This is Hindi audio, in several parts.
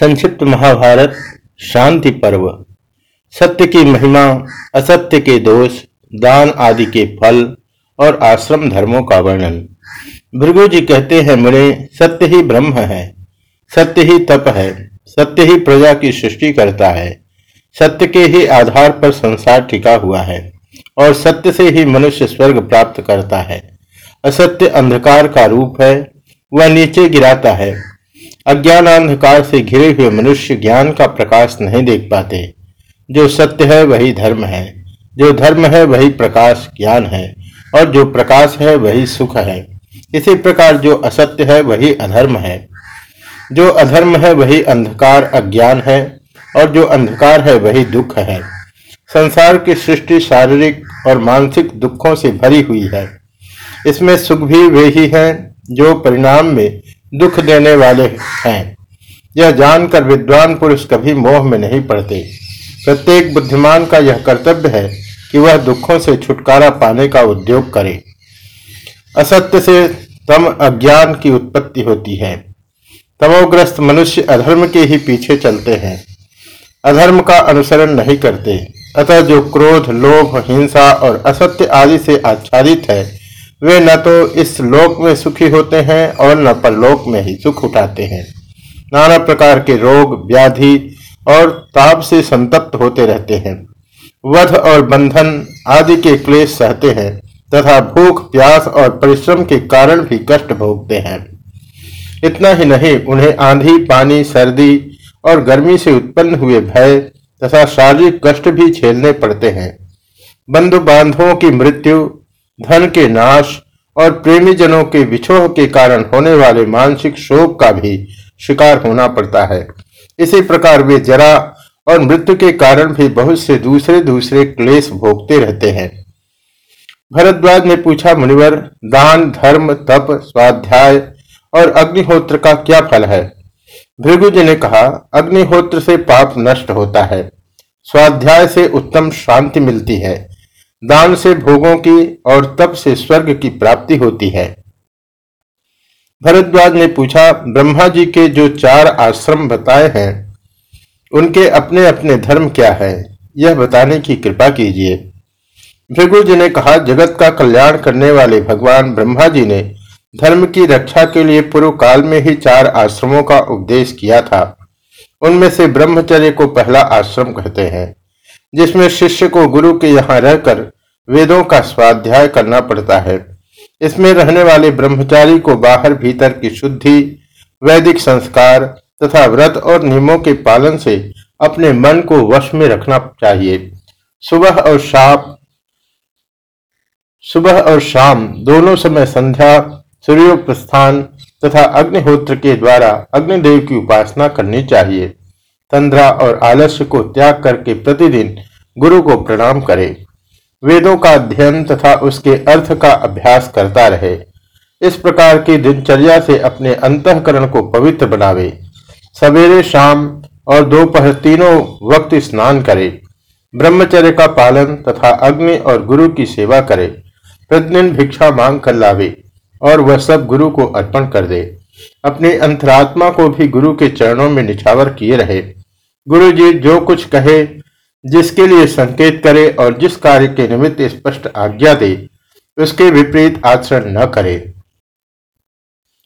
संक्षिप्त महाभारत, शांति पर्व। सत्य की महिमा, असत्य के दोष, दान आदि के फल और आश्रम धर्मों का वर्णन। भृगु जी कहते हैं, मुने, सत्य ही ब्रह्म है। सत्य ही तप है। सत्य ही प्रजा की सृष्टि करता है। सत्य के ही आधार पर संसार टिका हुआ है और सत्य से ही मनुष्य स्वर्ग प्राप्त करता है। असत्य अंधकार का रूप है, वह नीचे गिराता है। अज्ञान अंधकार से घिरे हुए मनुष्य ज्ञान का प्रकाश नहीं देख पाते। जो सत्य है, वही धर्म है। जो धर्म है, वही प्रकाश ज्ञान है। और जो प्रकाश है, वही सुख है। इसी प्रकार जो असत्य है, वही अधर्म है। जो अधर्म है, वही अंधकार अज्ञान है। और जो अंधकार है, वही दुख है। संसार की सृष्टि शारीरिक और मानसिक दुखों से भरी हुई है। इसमें सुख भी वे ही हैं, जो परिणाम में दुख देने वाले हैं। यह जानकर विद्वान पुरुष कभी मोह में नहीं पड़ते। प्रत्येक बुद्धिमान का यह कर्तव्य है कि वह दुखों से छुटकारा पाने का उद्योग करे। असत्य से तम अज्ञान की उत्पत्ति होती है। तमोग्रस्त मनुष्य अधर्म के ही पीछे चलते हैं। अधर्म का अनुसरण नहीं करते। अतः जो क्रोध, लोभ, हिंसा और असत्य आदि से आच्छादित है वे न तो इस लोक में सुखी होते हैं और न परलोक में ही सुख उठाते हैं। नाना प्रकार के रोग, व्याधि और ताप से संतप्त होते रहते हैं। वध और बंधन आदि के क्लेश सहते हैं तथा भूख, प्यास और परिश्रम के कारण भी कष्ट भोगते हैं। इतना ही नहीं, उन्हें आंधी, पानी, सर्दी और गर्मी से उत्पन्न हुए भय तथा शारीरिक कष्ट भी झेलने पड़ते हैं। बंधु बांधवों की मृत्यु धन के नाश और प्रेमी जनों के विछोह के कारण होने वाले मानसिक शोक का भी शिकार होना पड़ता है। इसी प्रकार वे जरा और मृत्यु के कारण भी बहुत से दूसरे दूसरे क्लेश भोगते रहते हैं। भरद्वाज ने पूछा, मुनिवर, दान, धर्म, तप, स्वाध्याय और अग्निहोत्र का क्या फल है? भृगु जी ने कहा, अग्निहोत्र से पाप नष्ट होता है। स्वाध्याय से उत्तम शांति मिलती है। दान से भोगों की और तप से स्वर्ग की प्राप्ति होती है। भरद्वाज ने पूछा, ब्रह्मा जी के जो चार आश्रम बताए हैं, उनके अपने अपने धर्म क्या है? यह बताने की कृपा कीजिए। भृगु जी ने कहा, जगत का कल्याण करने वाले भगवान ब्रह्मा जी ने धर्म की रक्षा के लिए पूर्व काल में ही चार आश्रमों का उपदेश किया था। उनमें से ब्रह्मचर्य को पहला आश्रम कहते हैं। जिसमें शिष्य को गुरु के यहाँ रहकर वेदों का स्वाध्याय करना पड़ता है। इसमें रहने वाले ब्रह्मचारी को बाहर भीतर की शुद्धि, वैदिक संस्कार तथा व्रत और नियमों के पालन से अपने मन को वश में रखना चाहिए। सुबह और शाम, सुबह और शाम दोनों समय संध्या सूर्योप्रस्थान तथा अग्निहोत्र के द्वारा अग्निदेव की उपासना करनी चाहिए। तंद्रा और आलस्य को त्याग करके प्रतिदिन गुरु को प्रणाम करे। वेदों का अध्ययन तथा उसके अर्थ का अभ्यास करता रहे। इस प्रकार की दिनचर्या से अपने अंतकरण को पवित्र बनावे। सवेरे, शाम और दोपहर तीनों वक्त स्नान करे। ब्रह्मचर्य का पालन तथा अग्नि और गुरु की सेवा करे। प्रतिदिन भिक्षा मांग कर लावे और वह सब गुरु को अर्पण कर दे। अपनी अंतरात्मा को भी गुरु के चरणों में निछावर किए रहे। गुरु जी जो कुछ कहे, जिसके लिए संकेत करे और जिस कार्य के निमित्त स्पष्ट आज्ञा दे, उसके विपरीत आचरण न करे।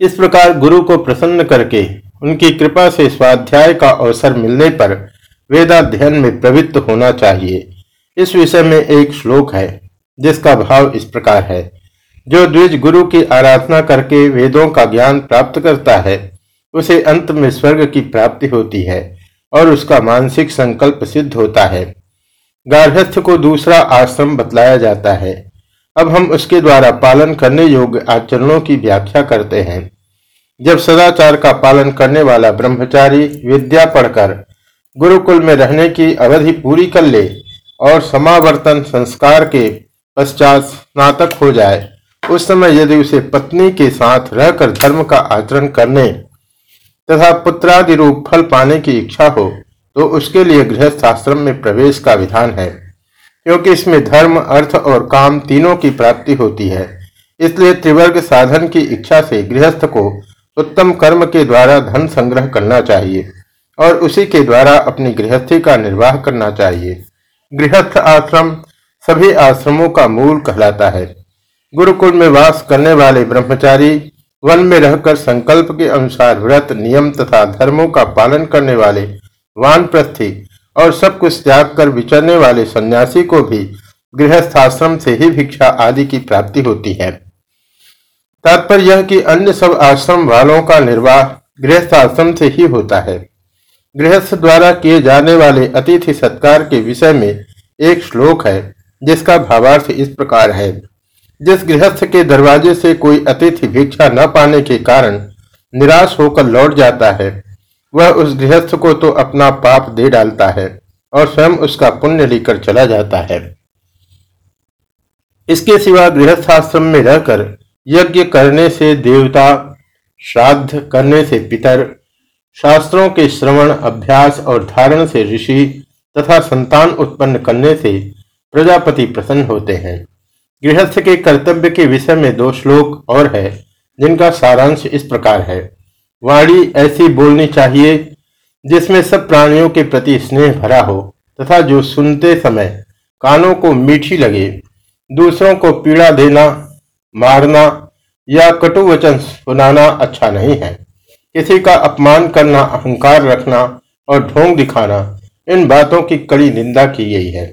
इस प्रकार गुरु को प्रसन्न करके, उनकी कृपा से स्वाध्याय का अवसर मिलने पर वेदाध्ययन में प्रवृत्त होना चाहिए। इस विषय में एक श्लोक है, जिसका भाव इस प्रकार है। जो द्विज गुरु की आराधना करके वेदों का ज्ञान प्राप्त करता है, उसे अंत में स्वर्ग की प्राप्ति होती है। और उसका मानसिक संकल्प सिद्ध होता है। गार्हस्थ को दूसरा आश्रम बतलाया जाता है। अब हम उसके द्वारा पालन करने योग्य आचरणों की व्याख्या करते हैं। जब सदाचार का पालन करने वाला ब्रह्मचारी विद्या पढ़कर गुरुकुल में रहने की अवधि पूरी कर ले और समावर्तन संस्कार के पश्चात स्नातक हो जाए, उस समय यदि उसे पत्नी के साथ रहकर धर्म का आचरण करने तथा पुत्रादि रूप फल पाने की इच्छा हो तो उसके लिए गृहस्थ आश्रम में प्रवेश का विधान है। क्योंकि इसमें धर्म, अर्थ और काम तीनों की प्राप्ति होती है। इसलिए त्रिवर्ग साधन की इच्छा से गृहस्थ को उत्तम कर्म के द्वारा धन संग्रह करना चाहिए और उसी के द्वारा अपनी गृहस्थी का निर्वाह करना चाहिए। गृहस्थ आश्रम सभी आश्रमों का मूल कहलाता है। गुरुकुल में वास करने वाले ब्रह्मचारी वन में रहकर संकल्प के अनुसार व्रत, नियम तथा धर्मों का पालन करने वाले वानप्रस्थी और सब कुछ त्याग कर विचरने वाले सन्यासी को भी गृहस्थाश्रम से ही भिक्षा आदि की प्राप्ति होती है। तात्पर्य यह कि अन्य सब आश्रम वालों का निर्वाह गृहस्थाश्रम से ही होता है। गृहस्थ द्वारा किए जाने वाले अतिथि सत्कार के विषय में एक श्लोक है, जिसका भावार्थ इस प्रकार है। जिस गृहस्थ के दरवाजे से कोई अतिथि भिक्षा न पाने के कारण निराश होकर लौट जाता है, वह उस गृहस्थ को तो अपना पाप दे डालता है और स्वयं उसका पुण्य लेकर चला जाता है। इसके सिवा गृहस्थाश्रम में रहकर यज्ञ करने से देवता, श्राद्ध करने से पितर, शास्त्रों के श्रवण, अभ्यास और धारण से ऋषि तथा संतान उत्पन्न करने से प्रजापति प्रसन्न होते हैं। गृहस्थ के कर्तव्य के विषय में दो श्लोक और है, जिनका सारांश इस प्रकार है। वाणी ऐसी बोलनी चाहिए, जिसमें सब प्राणियों के प्रति स्नेह भरा हो, तथा जो सुनते समय कानों को मीठी लगे, दूसरों को पीड़ा देना, मारना, या कटु वचन सुनाना अच्छा नहीं है। किसी का अपमान करना, अहंकार रखना और ढोंग दिखाना, इन बातों की कड़ी निंदा की गई है।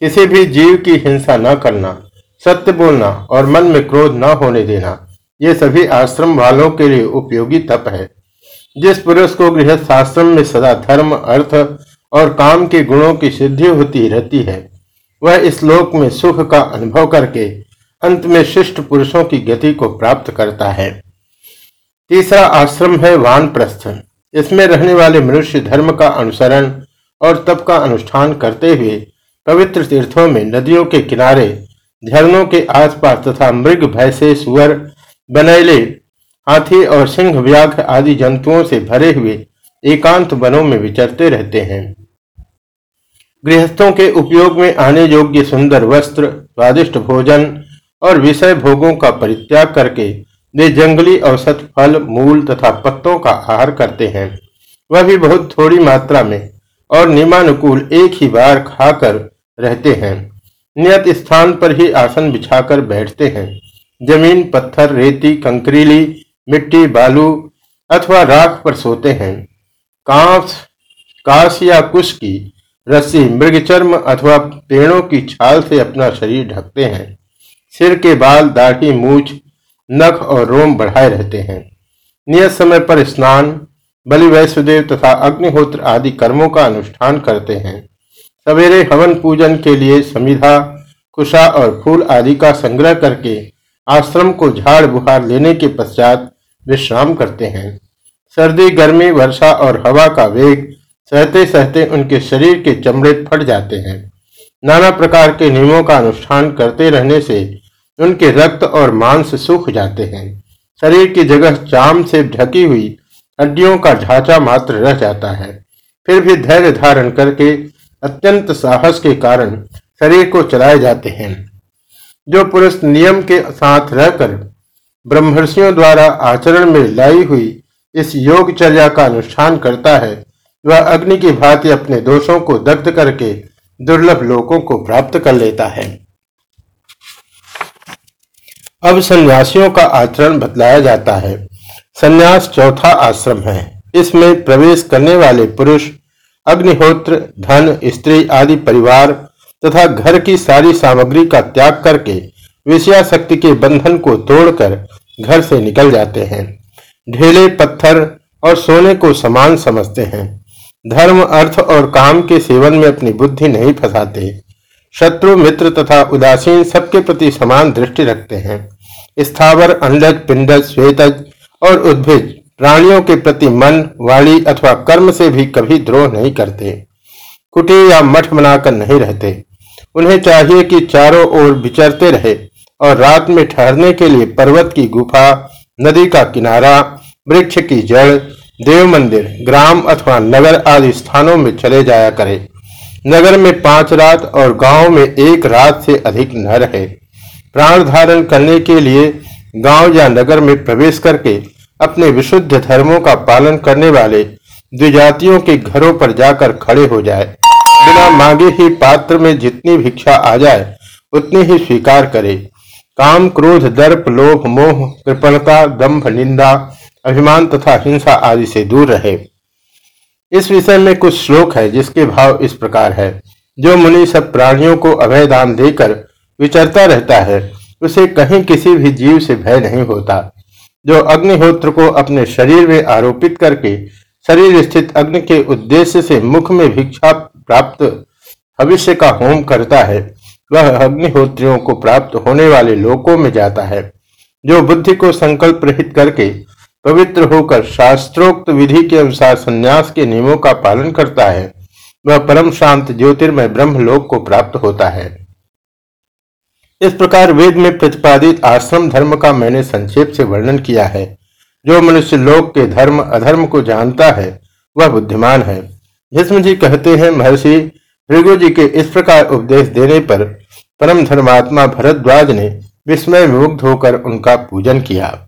किसी भी जीव की हिंसा न करना सत्य बोलना और मन में क्रोध न होने देना, ये सभी आश्रम वालों के लिए उपयोगी तप है। जिस पुरुष को गृहस्थ आश्रम में सदा धर्म, अर्थ और काम के गुणों की सिद्धि होती रहती है, वह इस लोक में सुख का अनुभव करके अंत में शिष्ट पुरुषों की गति को प्राप्त करता है। तीसरा आश्रम है वान इसमें रहने वाले मनुष्य धर्म का अनुसरण और तप का अनुष्ठान करते हुए पवित्र तीर्थों में नदियों के किनारे झरनों के आसपास तथा मृग, भैंसे, सुअर, बनैले, हाथी और सिंह व्याघ्र आदि जंतुओं से भरे हुए एकांत वनों में विचरते रहते हैं। गृहस्थों के उपयोग में आने योग्य सुंदर वस्त्र, स्वादिष्ट भोजन और विषय भोगों का परित्याग करके वे जंगली औसत फल, मूल तथा पत्तों का आहार करते हैं। वह भी बहुत थोड़ी मात्रा में और नियमानुकूल एक ही बार खाकर रहते हैं। नियत स्थान पर ही आसन बिछाकर बैठते हैं। ज़मीन, पत्थर, रेती, कंकरीली, मिट्टी, बालू अथवा राख पर सोते हैं। कांस कांस या कुश की रस्सी मृगचर्म अथवा पेड़ों की छाल से अपना शरीर ढकते हैं। सिर के बाल, दाढ़ी, मूछ, नख और रोम बढ़ाए रहते हैं। नियत समय पर स्नान, बलि, वैश्वदेव तथा अग्निहोत्र आदि कर्मों का अनुष्ठान करते हैं। सवेरे हवन पूजन के लिए समिधा, कुशा और फूल आदि का संग्रह करके आश्रम को झाड़ बुहार लेने के पश्चात विश्राम करते हैं। सर्दी, गर्मी, वर्षा और हवा का वेग सहते सहते उनके शरीर के चमड़े फट जाते हैं। नाना प्रकार के नियमों का अनुष्ठान करते रहने से उनके रक्त और मांस सूख जाते हैं। शरीर की जगह चाम से ढकी हुई हड्डियों का ढांचा मात्र रह जाता है। फिर भी धैर्य धारण करके अत्यंत साहस के कारण शरीर को चलाए जाते हैं। जो पुरुष नियम के साथ रहकर ब्रह्मर्षियों द्वारा आचरण में लाई हुई इस योगचर्या का अनुष्ठान करता है, वह अग्नि की भांति अपने दोषों को दग्ध करके दुर्लभ लोकों को प्राप्त कर लेता है। अब सन्यासियों का आचरण बतलाया जाता है। सन्यास चौथा आश्रम है। इसमें प्रवेश करने वाले पुरुष अग्निहोत्र, धन, स्त्री आदि परिवार तथा घर की सारी सामग्री का त्याग करके विषयाशक्ति के बंधन को तोड़कर घर से निकल जाते हैं। ढेले, पत्थर और सोने को समान समझते हैं। धर्म, अर्थ और काम के सेवन में अपनी बुद्धि नहीं फंसाते। शत्रु, मित्र तथा उदासीन सबके प्रति समान दृष्टि रखते हैं। स्थावर अंडज पिंडज, श्वेतज और उद्भिज प्राणियों के प्रति मन, वाणी अथवा कर्म से भी कभी द्रोह नहीं करते। कुटी या मठ बनाकर नहीं रहते। उन्हें चाहिए कि चारों ओर विचरते रहे और रात में ठहरने के लिए पर्वत की गुफा, नदी का किनारा, वृक्ष की जड़ देव मंदिर ग्राम अथवा नगर आदि स्थानों में चले जाया करे। नगर में पाँच रात और गाँव में एक रात से अधिक न रहे। प्राण धारण करने के लिए गाँव या नगर में प्रवेश करके अपने विशुद्ध धर्मों का पालन करने वाले द्विजातियों के घरों पर जाकर खड़े हो जाए। बिना मांगे ही पात्र में जितनी भिक्षा आ जाए, उतनी ही स्वीकार करे। काम, क्रोध, दर्प, लोभ, मोह, कृपणता, दम्भ, निंदा, अभिमान तथा हिंसा आदि से दूर रहे। इस विषय में कुछ श्लोक है जिसके भाव इस प्रकार है। जो मुनि सब प्राणियों को अभय दान देकर विचरता रहता है, उसे कहीं किसी भी जीव से भय नहीं होता। जो अग्निहोत्र को अपने शरीर में आरोपित करके शरीर स्थित अग्नि के उद्देश्य से मुख में भिक्षा प्राप्त भविष्य का होम करता है, वह अग्निहोत्रियों को प्राप्त होने वाले लोकों में जाता है, जो बुद्धि को संकल्प रहित करके पवित्र होकर शास्त्रोक्त विधि के अनुसार संन्यास के नियमों का पालन करता है, वह परम शांत ज्योतिर्मय ब्रह्मलोक को प्राप्त होता है। इस प्रकार वेद में प्रतिपादित आश्रम धर्म का मैंने संक्षेप से वर्णन किया है। जो मनुष्य लोक के धर्म, अधर्म को जानता है, वह बुद्धिमान है। भीष्म जी कहते हैं, महर्षि, भृगु जी के इस प्रकार उपदेश देने पर परम धर्मात्मा भरद्वाज ने विस्मय विमुग्ध होकर उनका पूजन किया।